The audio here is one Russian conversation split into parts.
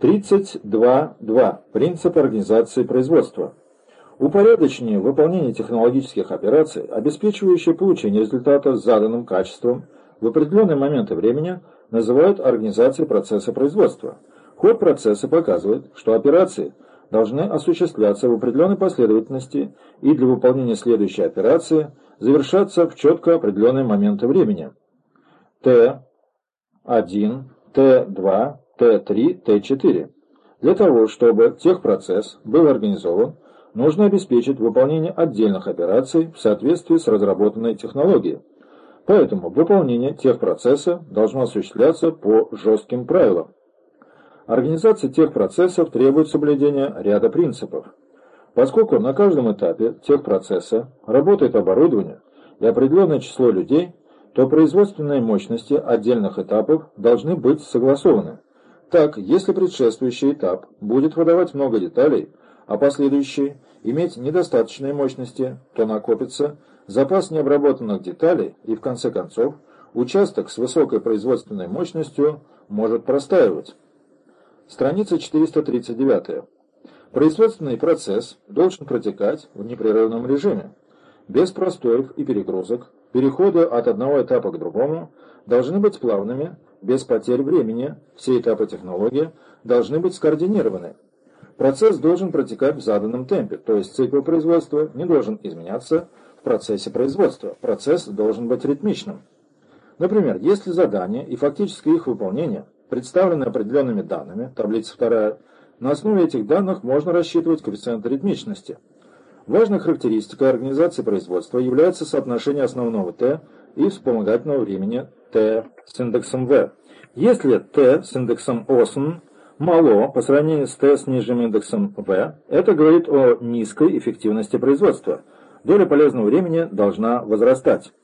32.2. Принцип организации производства. Упорядочение выполнения технологических операций, обеспечивающие получение результата с заданным качеством в определенные моменты времени, называют организацией процесса производства. Ход процесса показывает, что операции должны осуществляться в определенной последовательности и для выполнения следующей операции завершаться в четко определенные моменты времени. Т1, Т2, Т3, Т4. Для того, чтобы техпроцесс был организован, нужно обеспечить выполнение отдельных операций в соответствии с разработанной технологией. Поэтому выполнение техпроцесса должно осуществляться по жестким правилам. Организация техпроцессов требует соблюдения ряда принципов. Поскольку на каждом этапе техпроцесса работает оборудование и определенное число людей, то производственные мощности отдельных этапов должны быть согласованы. Так, если предшествующий этап будет выдавать много деталей, а последующий иметь недостаточные мощности, то накопится запас необработанных деталей и, в конце концов, участок с высокой производственной мощностью может простаивать. Страница 439. Производственный процесс должен протекать в непрерывном режиме. Без простоев и перегрузок, переходы от одного этапа к другому должны быть плавными, без потерь времени, все этапы технологии должны быть скоординированы. Процесс должен протекать в заданном темпе, то есть цикл производства не должен изменяться в процессе производства. Процесс должен быть ритмичным. Например, если задание и фактическое их выполнение – представлены определенными данными, таблица 2, на основе этих данных можно рассчитывать коэффициент ритмичности. Важной характеристикой организации производства является соотношение основного t и вспомогательного времени t с индексом v. Если t с индексом OSN мало по сравнению с t с нижним индексом v, это говорит о низкой эффективности производства. Доля полезного времени должна возрастать.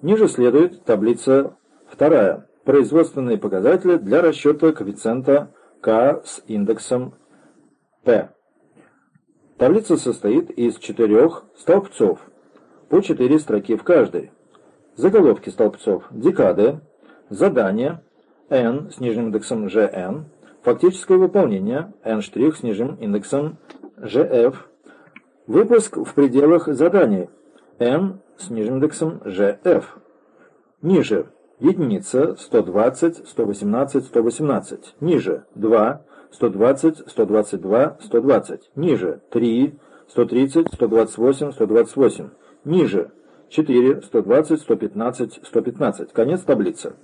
Ниже следует таблица 2 производственные показатели для расчета коэффициента К с индексом P. Таблица состоит из четырех столбцов, по четыре строки в каждой. Заголовки столбцов – декады, задание, N с нижним индексом GN, фактическое выполнение, N' с нижним индексом GF, выпуск в пределах заданий, N с нижним индексом GF. Ниже Единица 120, 118, 118. Ниже 2, 120, 122, 120. Ниже 3, 130, 128, 128. Ниже 4, 120, 115, 115. Конец таблицы.